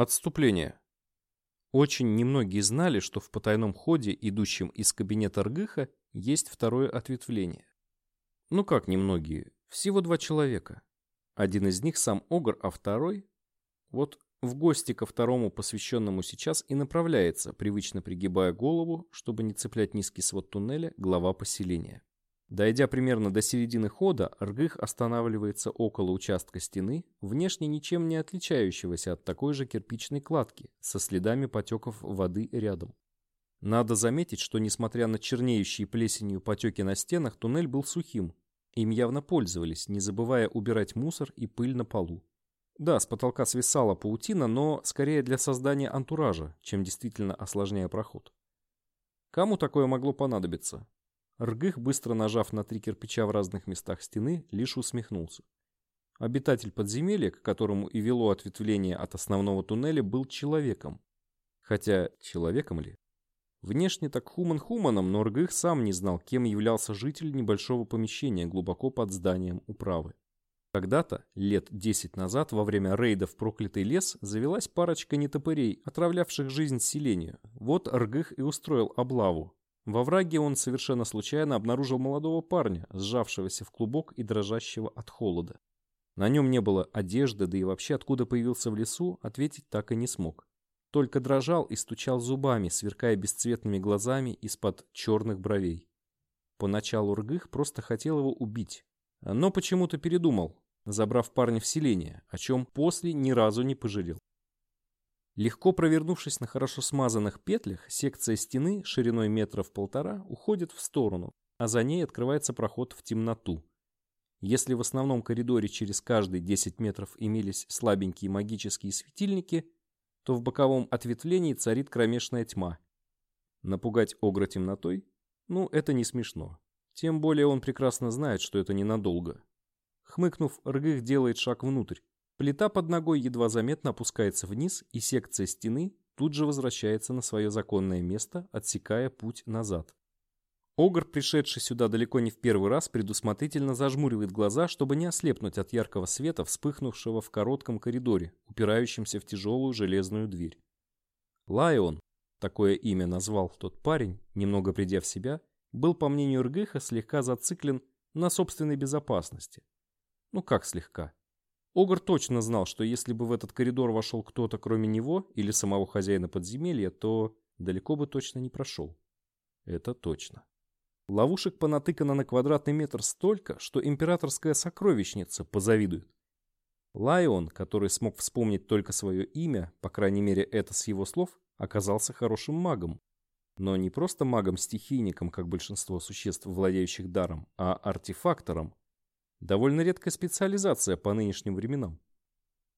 Отступление. Очень немногие знали, что в потайном ходе, идущем из кабинета Ргыха, есть второе ответвление. Ну как немногие? Всего два человека. Один из них сам Огр, а второй... Вот в гости ко второму посвященному сейчас и направляется, привычно пригибая голову, чтобы не цеплять низкий свод туннеля, глава поселения. Дойдя примерно до середины хода, Ргых останавливается около участка стены, внешне ничем не отличающегося от такой же кирпичной кладки, со следами потеков воды рядом. Надо заметить, что несмотря на чернеющие плесенью потеки на стенах, туннель был сухим. Им явно пользовались, не забывая убирать мусор и пыль на полу. Да, с потолка свисала паутина, но скорее для создания антуража, чем действительно осложняя проход. Кому такое могло понадобиться? Ргых, быстро нажав на три кирпича в разных местах стены, лишь усмехнулся. Обитатель подземелья, к которому и вело ответвление от основного туннеля, был человеком. Хотя, человеком ли? Внешне так хуман-хуманом, но Ргых сам не знал, кем являлся житель небольшого помещения глубоко под зданием управы. Когда-то, лет десять назад, во время рейда в проклятый лес, завелась парочка нетопырей, отравлявших жизнь селению. Вот Ргых и устроил облаву, во враге он совершенно случайно обнаружил молодого парня, сжавшегося в клубок и дрожащего от холода. На нем не было одежды, да и вообще откуда появился в лесу, ответить так и не смог. Только дрожал и стучал зубами, сверкая бесцветными глазами из-под черных бровей. Поначалу Ргых просто хотел его убить, но почему-то передумал, забрав парня в селение, о чем после ни разу не пожалел. Легко провернувшись на хорошо смазанных петлях, секция стены шириной метров полтора уходит в сторону, а за ней открывается проход в темноту. Если в основном коридоре через каждые 10 метров имелись слабенькие магические светильники, то в боковом ответвлении царит кромешная тьма. Напугать Огра темнотой? Ну, это не смешно. Тем более он прекрасно знает, что это ненадолго. Хмыкнув, Ргых делает шаг внутрь, Плита под ногой едва заметно опускается вниз, и секция стены тут же возвращается на свое законное место, отсекая путь назад. Огр, пришедший сюда далеко не в первый раз, предусмотрительно зажмуривает глаза, чтобы не ослепнуть от яркого света, вспыхнувшего в коротком коридоре, упирающемся в тяжелую железную дверь. Лайон, такое имя назвал тот парень, немного придя в себя, был, по мнению Ргыха, слегка зациклен на собственной безопасности. Ну как слегка? Огр точно знал, что если бы в этот коридор вошел кто-то кроме него или самого хозяина подземелья, то далеко бы точно не прошел. Это точно. Ловушек понатыкано на квадратный метр столько, что императорская сокровищница позавидует. Лайон, который смог вспомнить только свое имя, по крайней мере это с его слов, оказался хорошим магом. Но не просто магом-стихийником, как большинство существ, владеющих даром, а артефактором, Довольно редкая специализация по нынешним временам.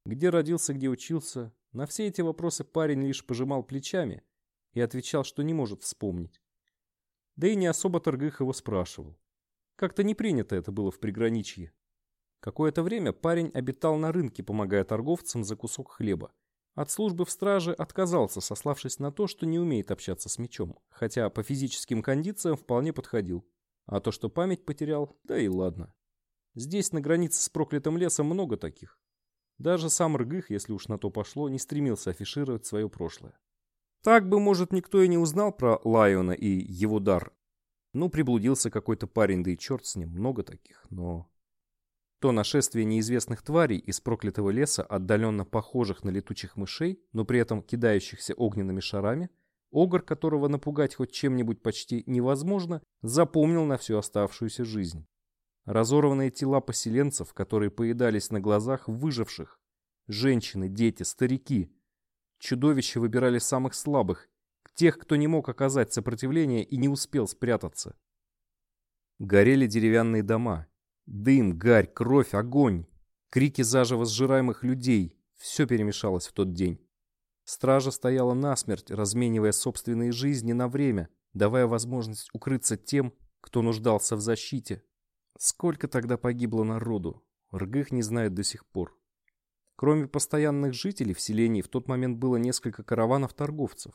Где родился, где учился, на все эти вопросы парень лишь пожимал плечами и отвечал, что не может вспомнить. Да и не особо Торгых его спрашивал. Как-то не принято это было в приграничье. Какое-то время парень обитал на рынке, помогая торговцам за кусок хлеба. От службы в страже отказался, сославшись на то, что не умеет общаться с мечом, хотя по физическим кондициям вполне подходил. А то, что память потерял, да и ладно. Здесь, на границе с проклятым лесом, много таких. Даже сам Ргых, если уж на то пошло, не стремился афишировать свое прошлое. Так бы, может, никто и не узнал про Лайона и его дар. Ну, приблудился какой-то парень, да и черт с ним, много таких, но... То нашествие неизвестных тварей из проклятого леса, отдаленно похожих на летучих мышей, но при этом кидающихся огненными шарами, Огр, которого напугать хоть чем-нибудь почти невозможно, запомнил на всю оставшуюся жизнь. Разорванные тела поселенцев, которые поедались на глазах выживших. Женщины, дети, старики. Чудовища выбирали самых слабых, тех, кто не мог оказать сопротивление и не успел спрятаться. Горели деревянные дома. Дым, гарь, кровь, огонь. Крики заживо сжираемых людей. Все перемешалось в тот день. Стража стояла насмерть, разменивая собственные жизни на время, давая возможность укрыться тем, кто нуждался в защите. Сколько тогда погибло народу, Ргых не знает до сих пор. Кроме постоянных жителей в селении в тот момент было несколько караванов торговцев.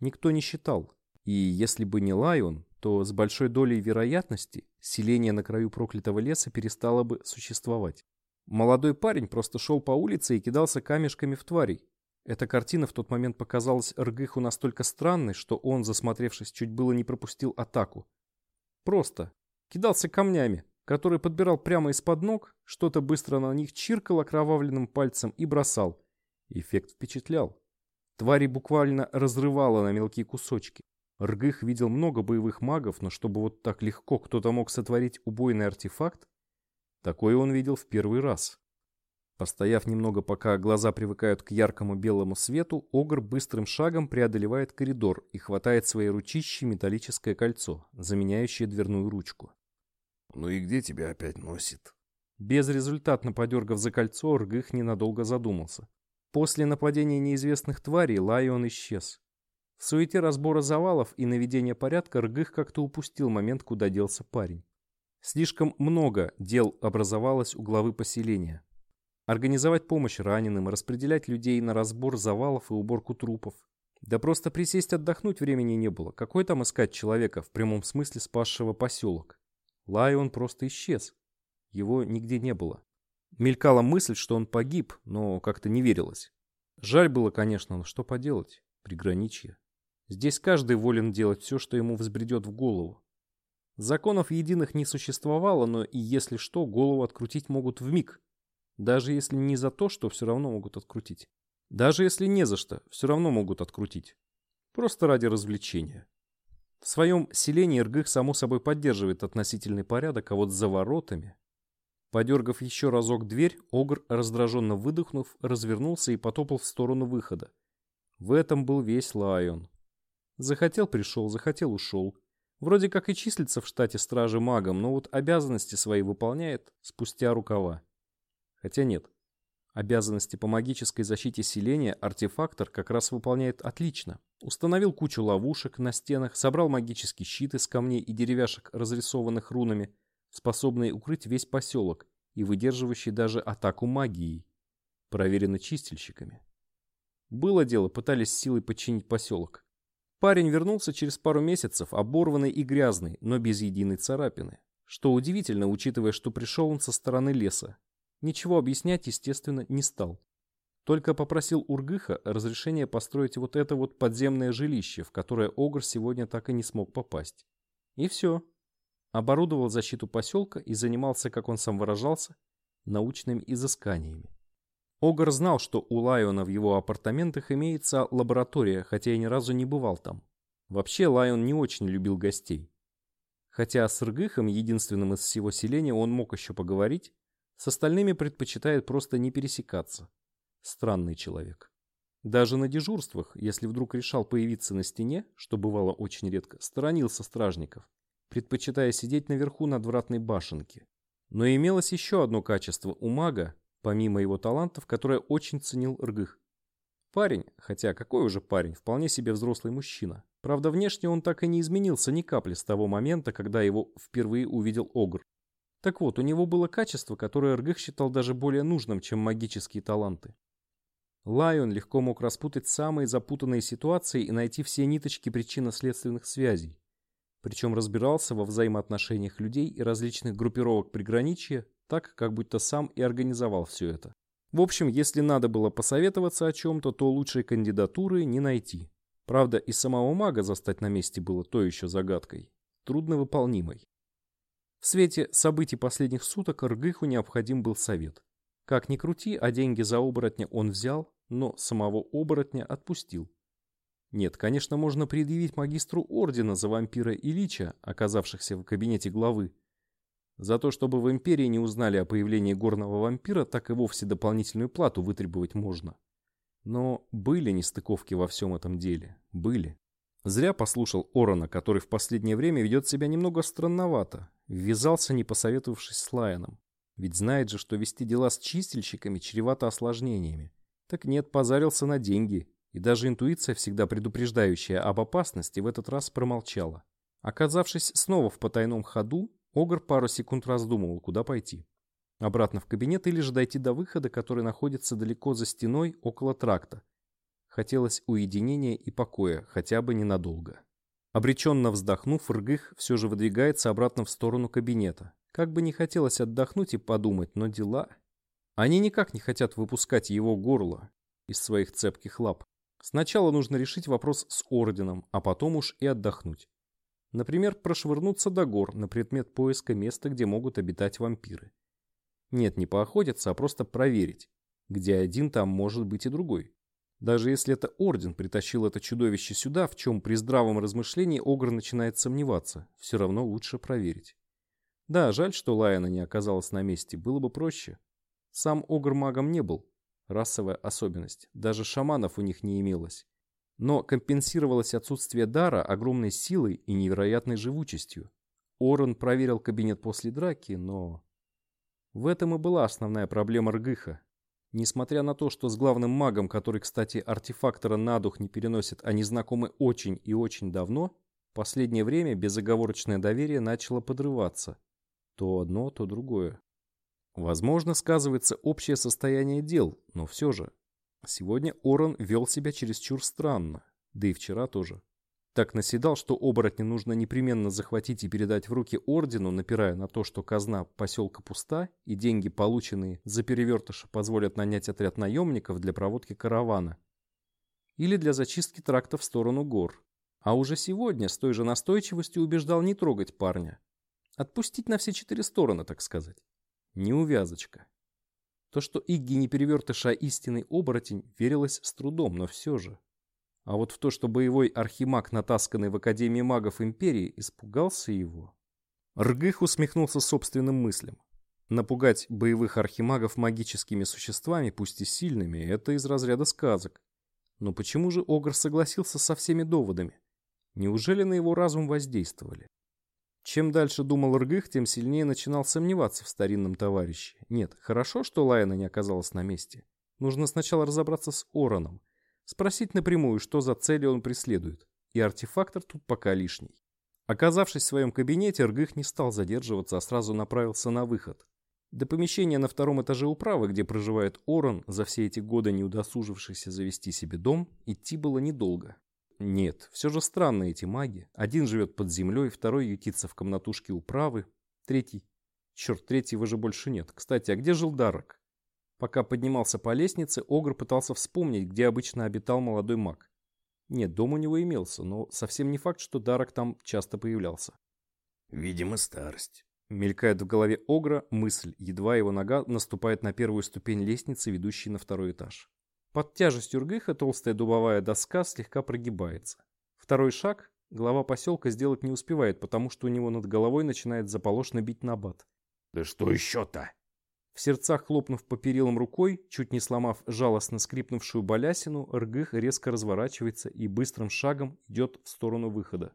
Никто не считал. И если бы не Лайон, то с большой долей вероятности селение на краю проклятого леса перестало бы существовать. Молодой парень просто шел по улице и кидался камешками в тварей. Эта картина в тот момент показалась Ргыху настолько странной, что он, засмотревшись, чуть было не пропустил атаку. Просто кидался камнями, который подбирал прямо из-под ног, что-то быстро на них чиркал окровавленным пальцем и бросал. Эффект впечатлял. Твари буквально разрывало на мелкие кусочки. Ргых видел много боевых магов, но чтобы вот так легко кто-то мог сотворить убойный артефакт, такое он видел в первый раз. Постояв немного, пока глаза привыкают к яркому белому свету, Огр быстрым шагом преодолевает коридор и хватает своей ручищей металлическое кольцо, заменяющее дверную ручку. «Ну и где тебя опять носит?» Безрезультатно подергав за кольцо, Ргых ненадолго задумался. После нападения неизвестных тварей Лайон исчез. В суете разбора завалов и наведения порядка Ргых как-то упустил момент, куда делся парень. Слишком много дел образовалось у главы поселения. Организовать помощь раненым, распределять людей на разбор завалов и уборку трупов. Да просто присесть отдохнуть времени не было. Какой там искать человека, в прямом смысле спасшего поселок? Лайон просто исчез. Его нигде не было. Мелькала мысль, что он погиб, но как-то не верилось. Жаль было, конечно, но что поделать? Приграничье. Здесь каждый волен делать все, что ему взбредет в голову. Законов единых не существовало, но и если что, голову открутить могут в миг. Даже если не за то, что все равно могут открутить. Даже если не за что, все равно могут открутить. Просто ради развлечения. В своем селении Иргых само собой поддерживает относительный порядок, а вот за воротами... Подергав еще разок дверь, Огр, раздраженно выдохнув, развернулся и потопал в сторону выхода. В этом был весь Лайон. Захотел — пришел, захотел — ушел. Вроде как и числится в штате стражи магом, но вот обязанности свои выполняет спустя рукава. Хотя нет. Обязанности по магической защите селения артефактор как раз выполняет отлично. Установил кучу ловушек на стенах, собрал магический щит из камней и деревяшек, разрисованных рунами, способные укрыть весь поселок и выдерживающий даже атаку магией. Проверено чистильщиками. Было дело, пытались силой подчинить поселок. Парень вернулся через пару месяцев, оборванный и грязный, но без единой царапины. Что удивительно, учитывая, что пришел он со стороны леса, Ничего объяснять, естественно, не стал. Только попросил Ургыха разрешения построить вот это вот подземное жилище, в которое Огр сегодня так и не смог попасть. И все. Оборудовал защиту поселка и занимался, как он сам выражался, научными изысканиями. Огр знал, что у Лайона в его апартаментах имеется лаборатория, хотя и ни разу не бывал там. Вообще Лайон не очень любил гостей. Хотя с Ргыхом, единственным из всего селения, он мог еще поговорить, с остальными предпочитает просто не пересекаться. Странный человек. Даже на дежурствах, если вдруг решал появиться на стене, что бывало очень редко, сторонился стражников, предпочитая сидеть наверху надвратной башенки. Но имелось еще одно качество у мага, помимо его талантов, которое очень ценил Ргых. Парень, хотя какой уже парень, вполне себе взрослый мужчина. Правда, внешне он так и не изменился ни капли с того момента, когда его впервые увидел Огр. Так вот, у него было качество, которое Эргых считал даже более нужным, чем магические таланты. Лайон легко мог распутать самые запутанные ситуации и найти все ниточки причинно-следственных связей. Причем разбирался во взаимоотношениях людей и различных группировок приграничья, так, как будто сам и организовал все это. В общем, если надо было посоветоваться о чем-то, то лучшей кандидатуры не найти. Правда, и самого мага застать на месте было то еще загадкой. Трудновыполнимой. В свете событий последних суток Ргыху необходим был совет. Как ни крути, а деньги за оборотня он взял, но самого оборотня отпустил. Нет, конечно, можно предъявить магистру ордена за вампира Ильича, оказавшихся в кабинете главы. За то, чтобы в империи не узнали о появлении горного вампира, так и вовсе дополнительную плату вытребовать можно. Но были нестыковки во всем этом деле. Были. Зря послушал Орона, который в последнее время ведет себя немного странновато. Ввязался, не посоветовавшись с Лайоном. Ведь знает же, что вести дела с чистильщиками чревато осложнениями. Так нет, позарился на деньги. И даже интуиция, всегда предупреждающая об опасности, в этот раз промолчала. Оказавшись снова в потайном ходу, Огр пару секунд раздумывал, куда пойти. Обратно в кабинет или же дойти до выхода, который находится далеко за стеной около тракта, Хотелось уединения и покоя, хотя бы ненадолго. Обреченно вздохнув, Ргых все же выдвигается обратно в сторону кабинета. Как бы не хотелось отдохнуть и подумать, но дела... Они никак не хотят выпускать его горло. из своих цепких лап. Сначала нужно решить вопрос с Орденом, а потом уж и отдохнуть. Например, прошвырнуться до гор на предмет поиска места, где могут обитать вампиры. Нет, не поохотиться, а просто проверить, где один там может быть и другой. Даже если это Орден притащил это чудовище сюда, в чем при здравом размышлении Огр начинает сомневаться, все равно лучше проверить. Да, жаль, что Лайона не оказалась на месте, было бы проще. Сам Огр магом не был, расовая особенность, даже шаманов у них не имелось. Но компенсировалось отсутствие дара огромной силой и невероятной живучестью. Орон проверил кабинет после драки, но... В этом и была основная проблема Ргыха. Несмотря на то, что с главным магом, который, кстати, артефактора на дух не переносит, они знакомы очень и очень давно, в последнее время безоговорочное доверие начало подрываться. То одно, то другое. Возможно, сказывается общее состояние дел, но все же. Сегодня Орон вел себя чересчур странно, да и вчера тоже. Так наседал, что оборотня нужно непременно захватить и передать в руки ордену, напирая на то, что казна поселка пуста, и деньги, полученные за перевертыша, позволят нанять отряд наемников для проводки каравана. Или для зачистки тракта в сторону гор. А уже сегодня с той же настойчивостью убеждал не трогать парня. Отпустить на все четыре стороны, так сказать. Неувязочка. То, что Игги не перевертыш, а истинный оборотень, верилось с трудом, но все же. А вот в то, что боевой архимаг, натасканный в Академии магов Империи, испугался его... Ргых усмехнулся собственным мыслям. Напугать боевых архимагов магическими существами, пусть и сильными, это из разряда сказок. Но почему же Огр согласился со всеми доводами? Неужели на его разум воздействовали? Чем дальше думал Ргых, тем сильнее начинал сомневаться в старинном товарище. Нет, хорошо, что Лайна не оказалась на месте. Нужно сначала разобраться с Ороном. Спросить напрямую, что за цели он преследует. И артефактор тут пока лишний. Оказавшись в своем кабинете, Ргых не стал задерживаться, а сразу направился на выход. До помещения на втором этаже управы, где проживает Орон, за все эти годы не удосужившийся завести себе дом, идти было недолго. Нет, все же странные эти маги. Один живет под землей, второй ютится в комнатушке управы, третий... Черт, третьего же больше нет. Кстати, а где жил Дарок? Пока поднимался по лестнице, Огр пытался вспомнить, где обычно обитал молодой маг. Нет, дом у него имелся, но совсем не факт, что Дарок там часто появлялся. Видимо, старость. Мелькает в голове Огра мысль, едва его нога наступает на первую ступень лестницы, ведущей на второй этаж. Под тяжестью ргыха толстая дубовая доска слегка прогибается. Второй шаг глава поселка сделать не успевает, потому что у него над головой начинает заполошно бить набат. «Да что еще-то?» В сердцах хлопнув по перилам рукой, чуть не сломав жалостно скрипнувшую балясину, Ргых резко разворачивается и быстрым шагом идет в сторону выхода.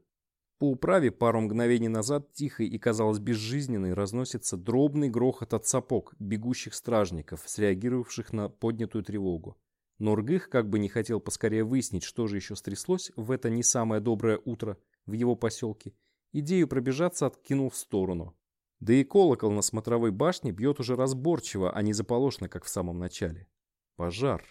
По управе пару мгновений назад тихой и, казалось, безжизненной разносится дробный грохот от сапог бегущих стражников, среагировавших на поднятую тревогу. Но Ргых как бы не хотел поскорее выяснить, что же еще стряслось в это не самое доброе утро в его поселке, идею пробежаться откинул в сторону. Да и колокол на смотровой башне бьет уже разборчиво, а не заполошно, как в самом начале. Пожар.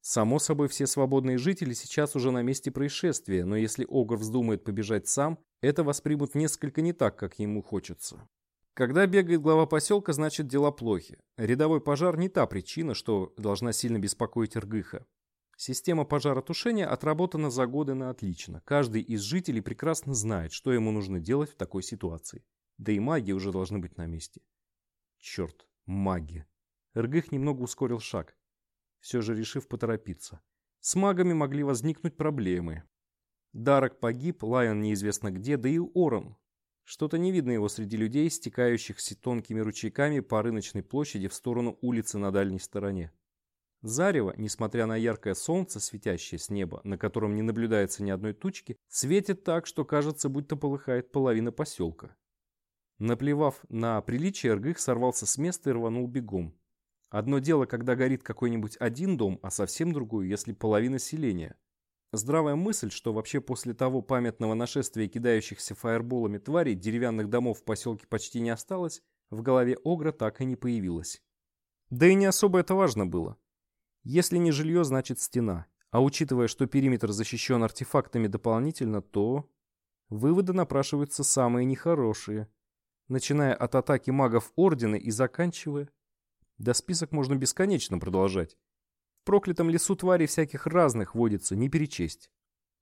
Само собой, все свободные жители сейчас уже на месте происшествия, но если Огр вздумает побежать сам, это воспримут несколько не так, как ему хочется. Когда бегает глава поселка, значит дела плохи. Рядовой пожар не та причина, что должна сильно беспокоить Иргыха. Система пожаротушения отработана за годы на отлично. Каждый из жителей прекрасно знает, что ему нужно делать в такой ситуации. Да и маги уже должны быть на месте. Черт, маги. Иргых немного ускорил шаг, все же решив поторопиться. С магами могли возникнуть проблемы. Дарок погиб, Лайон неизвестно где, да и Орон, что-то не видно его среди людей, стекающихся тонкими ручейками по рыночной площади в сторону улицы на дальней стороне. Зарево, несмотря на яркое солнце, светящее с неба, на котором не наблюдается ни одной тучки, светит так, что кажется, будто полыхает половина поселка. Наплевав на приличие, Эргых сорвался с места и рванул бегом. Одно дело, когда горит какой-нибудь один дом, а совсем другое, если половина селения. Здравая мысль, что вообще после того памятного нашествия кидающихся фаерболами тварей деревянных домов в поселке почти не осталось, в голове Огра так и не появилась. Да и не особо это важно было. Если не жилье, значит стена. А учитывая, что периметр защищен артефактами дополнительно, то... Выводы напрашиваются самые нехорошие. Начиная от атаки магов Ордена и заканчивая... Да список можно бесконечно продолжать. В проклятом лесу тварей всяких разных водится, не перечесть.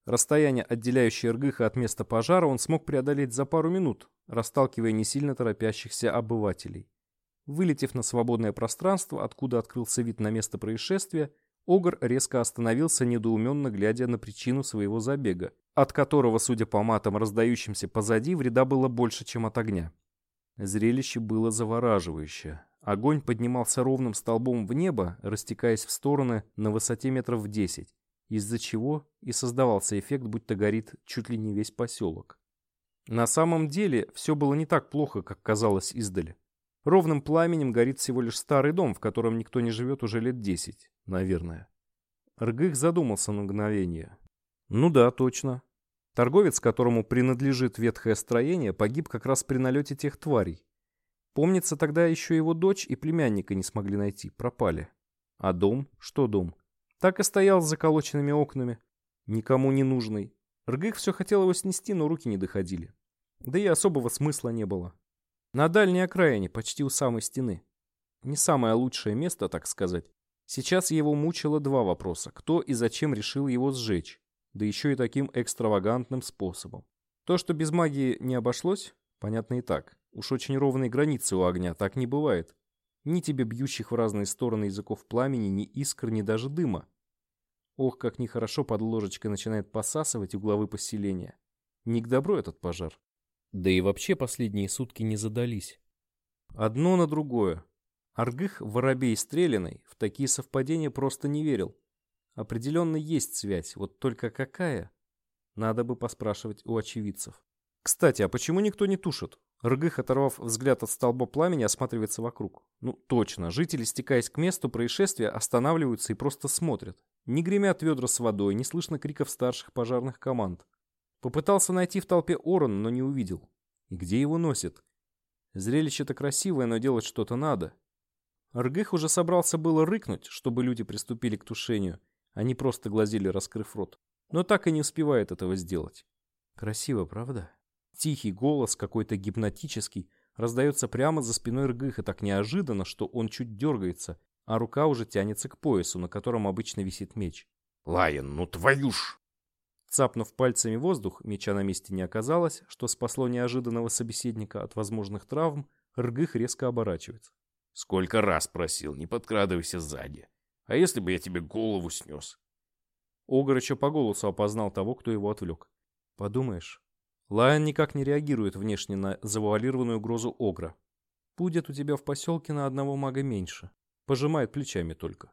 Расстояние, отделяющее Иргыха от места пожара, он смог преодолеть за пару минут, расталкивая не сильно торопящихся обывателей. Вылетев на свободное пространство, откуда открылся вид на место происшествия, Огр резко остановился, недоуменно глядя на причину своего забега, от которого, судя по матам, раздающимся позади, вреда было больше, чем от огня. Зрелище было завораживающее. Огонь поднимался ровным столбом в небо, растекаясь в стороны на высоте метров в десять, из-за чего и создавался эффект, будто горит чуть ли не весь поселок. На самом деле все было не так плохо, как казалось издали. Ровным пламенем горит всего лишь старый дом, в котором никто не живет уже лет десять, наверное. Ргых задумался на мгновение. Ну да, точно. Торговец, которому принадлежит ветхое строение, погиб как раз при налете тех тварей. Помнится, тогда еще его дочь и племянника не смогли найти, пропали. А дом? Что дом? Так и стоял с заколоченными окнами. Никому не нужный. Ргых все хотел его снести, но руки не доходили. Да и особого смысла не было. На дальней окраине, почти у самой стены. Не самое лучшее место, так сказать. Сейчас его мучило два вопроса. Кто и зачем решил его сжечь? Да еще и таким экстравагантным способом. То, что без магии не обошлось, понятно и так. Уж очень ровные границы у огня, так не бывает. Ни тебе бьющих в разные стороны языков пламени, ни искр, ни даже дыма. Ох, как нехорошо под ложечкой начинает посасывать угловы поселения. Не к добру этот пожар. Да и вообще последние сутки не задались. Одно на другое. Аргых, воробей стреляный, в такие совпадения просто не верил. Определенно есть связь, вот только какая? Надо бы поспрашивать у очевидцев. Кстати, а почему никто не тушит? Рыгых, оторвав взгляд от столба пламени, осматривается вокруг. Ну, точно, жители, стекаясь к месту происшествия, останавливаются и просто смотрят. Не гремят ведра с водой, не слышно криков старших пожарных команд. Попытался найти в толпе Орон, но не увидел. И где его носит? Зрелище-то красивое, но делать что-то надо. Ргых уже собрался было рыкнуть, чтобы люди приступили к тушению. Они просто глазели, раскрыв рот. Но так и не успевает этого сделать. Красиво, правда? Тихий голос, какой-то гипнотический, раздается прямо за спиной Ргыха так неожиданно, что он чуть дергается, а рука уже тянется к поясу, на котором обычно висит меч. «Лайон, ну твою ж!» Цапнув пальцами воздух, меча на месте не оказалось, что спасло неожиданного собеседника от возможных травм, Ргых резко оборачивается. «Сколько раз просил, не подкрадывайся сзади. А если бы я тебе голову снес?» Еще по голосу опознал того, кто его отвлек. «Подумаешь, Лайон никак не реагирует внешне на завуалированную угрозу Огра. Будет у тебя в поселке на одного мага меньше. Пожимает плечами только.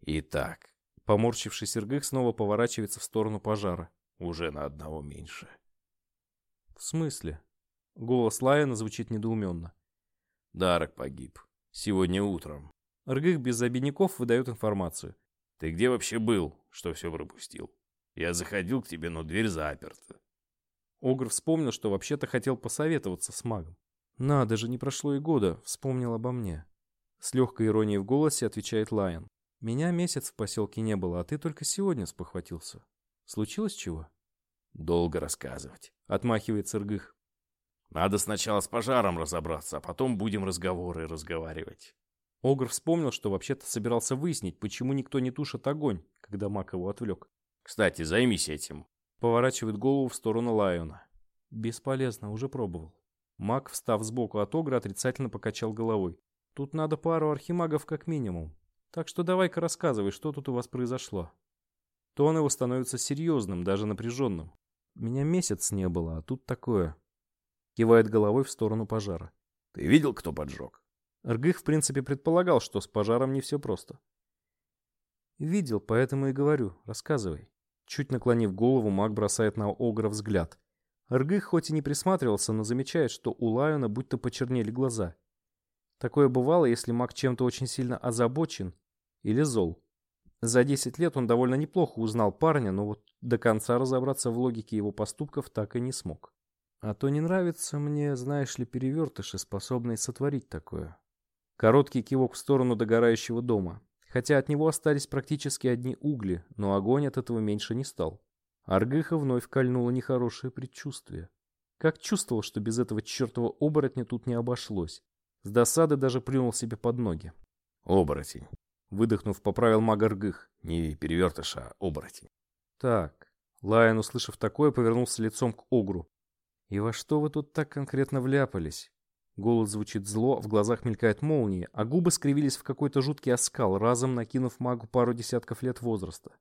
Итак, поморщившись Иргых снова поворачивается в сторону пожара. Уже на одного меньше. В смысле? Голос Лайона звучит недоуменно. Дарок погиб. Сегодня утром. Ргых без обиняков выдает информацию. Ты где вообще был, что все пропустил? Я заходил к тебе, но дверь заперта. Огр вспомнил, что вообще-то хотел посоветоваться с магом. «Надо же, не прошло и года», — вспомнил обо мне. С легкой иронией в голосе отвечает Лайон. «Меня месяц в поселке не было, а ты только сегодня спохватился. Случилось чего?» «Долго рассказывать», — отмахивается Ргых. «Надо сначала с пожаром разобраться, а потом будем разговоры разговаривать». Огр вспомнил, что вообще-то собирался выяснить, почему никто не тушит огонь, когда маг его отвлек. «Кстати, займись этим. Поворачивает голову в сторону Лайона. Бесполезно, уже пробовал. Маг, встав сбоку от Огра, отрицательно покачал головой. Тут надо пару архимагов как минимум. Так что давай-ка рассказывай, что тут у вас произошло. Тон его становится серьезным, даже напряженным. Меня месяц не было, а тут такое. Кивает головой в сторону пожара. Ты видел, кто поджег? Ргых, в принципе, предполагал, что с пожаром не все просто. Видел, поэтому и говорю. Рассказывай. Чуть наклонив голову, маг бросает на Огра взгляд. Ргых хоть и не присматривался, но замечает, что у Лайона будто почернели глаза. Такое бывало, если маг чем-то очень сильно озабочен или зол. За 10 лет он довольно неплохо узнал парня, но вот до конца разобраться в логике его поступков так и не смог. А то не нравится мне, знаешь ли, перевертыши, способные сотворить такое. Короткий кивок в сторону догорающего дома хотя от него остались практически одни угли, но огонь от этого меньше не стал. Аргыха вновь кольнуло нехорошее предчувствие. Как чувствовал, что без этого чертова оборотня тут не обошлось. С досады даже плюнул себе под ноги. «Оборотень. Выдохнув, поправил мага Ргых. Не перевертыш, а оборотень. Так. Лайон, услышав такое, повернулся лицом к Огру. «И во что вы тут так конкретно вляпались?» Голос звучит зло, в глазах мелькает молния, а губы скривились в какой-то жуткий оскал, разом накинув магу пару десятков лет возраста.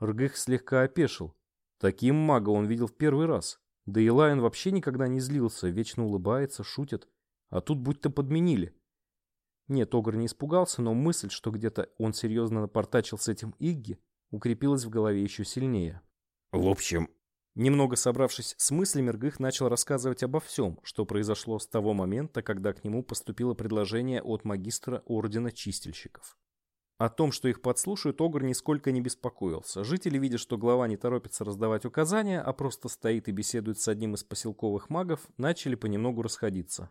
Ргых слегка опешил. Таким мага он видел в первый раз. Да и Лайон вообще никогда не злился, вечно улыбается, шутит. А тут будто подменили. Нет, Огр не испугался, но мысль, что где-то он серьезно напортачил с этим Игги, укрепилась в голове еще сильнее. В общем, Немного собравшись с мыслями, Ргых начал рассказывать обо всем, что произошло с того момента, когда к нему поступило предложение от магистра Ордена Чистильщиков. О том, что их подслушают, Огр нисколько не беспокоился. Жители, видя, что глава не торопится раздавать указания, а просто стоит и беседует с одним из поселковых магов, начали понемногу расходиться.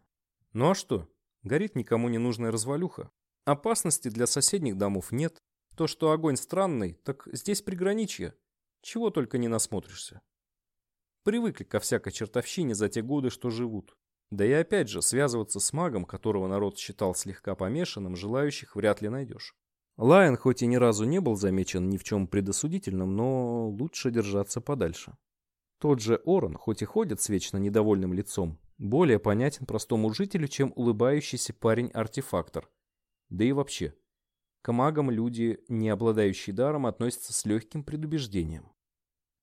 Ну а что? Горит никому не нужная развалюха. Опасности для соседних домов нет. То, что огонь странный, так здесь приграничье. Чего только не насмотришься. Привыкли ко всякой чертовщине за те годы, что живут. Да и опять же, связываться с магом, которого народ считал слегка помешанным, желающих вряд ли найдешь. Лайон хоть и ни разу не был замечен ни в чем предосудительном, но лучше держаться подальше. Тот же Орон, хоть и ходит с вечно недовольным лицом, более понятен простому жителю, чем улыбающийся парень-артефактор. Да и вообще, к магам люди, не обладающие даром, относятся с легким предубеждением.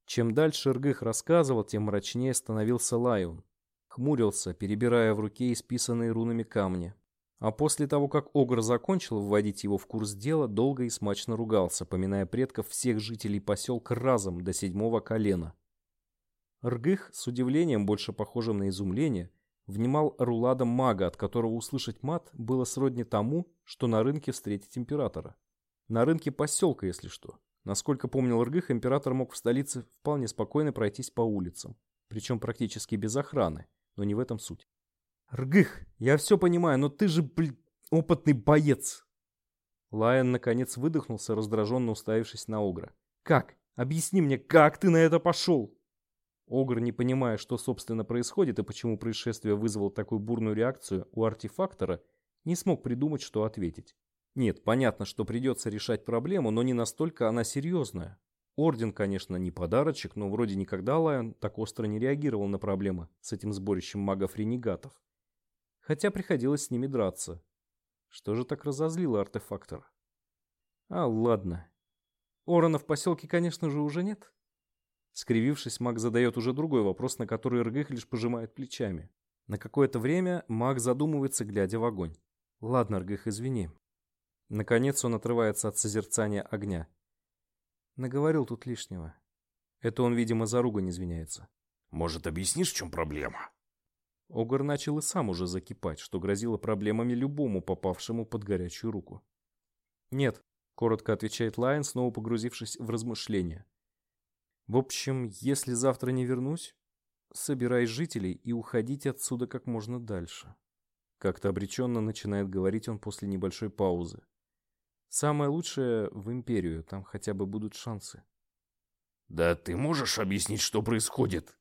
Чем дальше Ргых рассказывал, тем мрачнее становился Лайон. Хмурился, перебирая в руке исписанные рунами камни. А после того, как Огр закончил вводить его в курс дела, долго и смачно ругался, поминая предков всех жителей поселка разом до седьмого колена. Ргых, с удивлением, больше похожим на изумление, внимал руладом мага, от которого услышать мат было сродни тому, что на рынке встретить императора. На рынке поселка, если что. Насколько помнил Ргых, император мог в столице вполне спокойно пройтись по улицам, причем практически без охраны, но не в этом суть. «Ргых, я все понимаю, но ты же, блин, опытный боец!» Лайон наконец выдохнулся, раздраженно уставившись на Огра. «Как? Объясни мне, как ты на это пошел?» Огр, не понимая, что собственно происходит и почему происшествие вызвало такую бурную реакцию у артефактора, не смог придумать, что ответить. Нет, понятно, что придется решать проблему, но не настолько она серьезная. Орден, конечно, не подарочек, но вроде никогда Лайон так остро не реагировал на проблемы с этим сборищем магов-ренегатов. Хотя приходилось с ними драться. Что же так разозлило артефактора? А, ладно. Орона в поселке, конечно же, уже нет. Скривившись, маг задает уже другой вопрос, на который Ргых лишь пожимает плечами. На какое-то время маг задумывается, глядя в огонь. Ладно, Ргых, извини. Наконец он отрывается от созерцания огня. Наговорил тут лишнего. Это он, видимо, за ругань извиняется. Может, объяснишь, в чем проблема? Огр начал и сам уже закипать, что грозило проблемами любому попавшему под горячую руку. «Нет», — коротко отвечает Лайн, снова погрузившись в размышления. «В общем, если завтра не вернусь, собирай жителей и уходите отсюда как можно дальше». Как-то обреченно начинает говорить он после небольшой паузы. Самое лучшее в Империю, там хотя бы будут шансы. Да ты можешь объяснить, что происходит?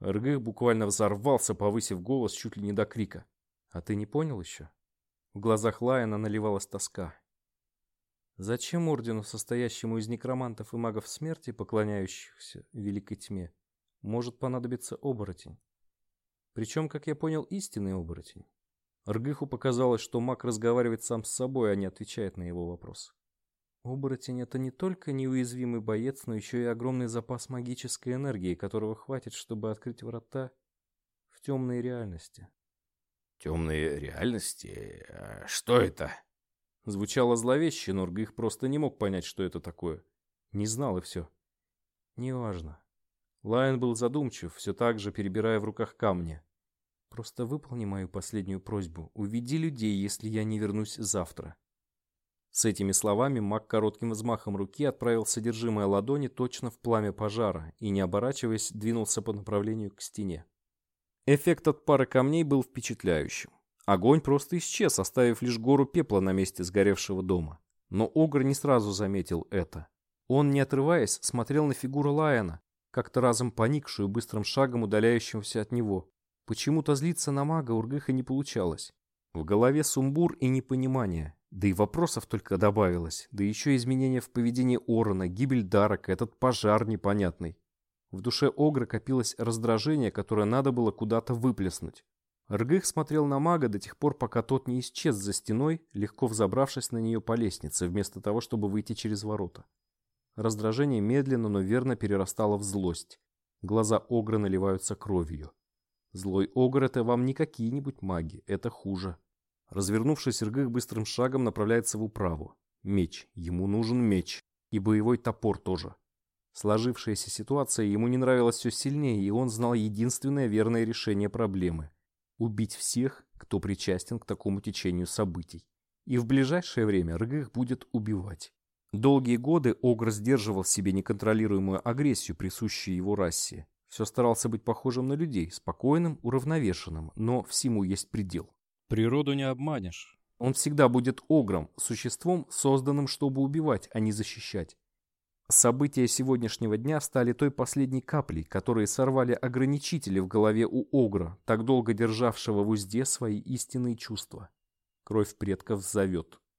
Ргых буквально взорвался, повысив голос чуть ли не до крика. А ты не понял еще? В глазах Лайена наливалась тоска. Зачем ордену, состоящему из некромантов и магов смерти, поклоняющихся великой тьме, может понадобиться оборотень? Причем, как я понял, истинный оборотень. Ргыху показалось, что маг разговаривает сам с собой, а не отвечает на его вопрос. Оборотень — это не только неуязвимый боец, но еще и огромный запас магической энергии, которого хватит, чтобы открыть врата в темные реальности. Темные реальности? А что это? Звучало зловеще, но Ргых просто не мог понять, что это такое. Не знал и все. Неважно. Лайон был задумчив, все так же перебирая в руках камни. Просто выполни мою последнюю просьбу. Уведи людей, если я не вернусь завтра. С этими словами маг коротким взмахом руки отправил содержимое ладони точно в пламя пожара и, не оборачиваясь, двинулся по направлению к стене. Эффект от пары камней был впечатляющим. Огонь просто исчез, оставив лишь гору пепла на месте сгоревшего дома. Но Огр не сразу заметил это. Он, не отрываясь, смотрел на фигуру Лайона, как-то разом поникшую быстрым шагом удаляющегося от него. Почему-то злиться на мага Ургыха не получалось. В голове сумбур и непонимание. Да и вопросов только добавилось. Да еще изменения в поведении Орона, гибель Дарака, этот пожар непонятный. В душе Огра копилось раздражение, которое надо было куда-то выплеснуть. Ргых смотрел на мага до тех пор, пока тот не исчез за стеной, легко взобравшись на нее по лестнице, вместо того, чтобы выйти через ворота. Раздражение медленно, но верно перерастало в злость. Глаза Огра наливаются кровью. Злой Огр — это вам не какие-нибудь маги, это хуже. Развернувшись, Ргых быстрым шагом направляется в управу. Меч. Ему нужен меч. И боевой топор тоже. Сложившаяся ситуация ему не нравилась все сильнее, и он знал единственное верное решение проблемы – убить всех, кто причастен к такому течению событий. И в ближайшее время Ргых будет убивать. Долгие годы Огр сдерживал в себе неконтролируемую агрессию, присущую его расе. Все старался быть похожим на людей, спокойным, уравновешенным, но всему есть предел. Природу не обманешь. Он всегда будет огром, существом, созданным, чтобы убивать, а не защищать. События сегодняшнего дня стали той последней каплей, которые сорвали ограничители в голове у Огра, так долго державшего в узде свои истинные чувства. Кровь предков зовет.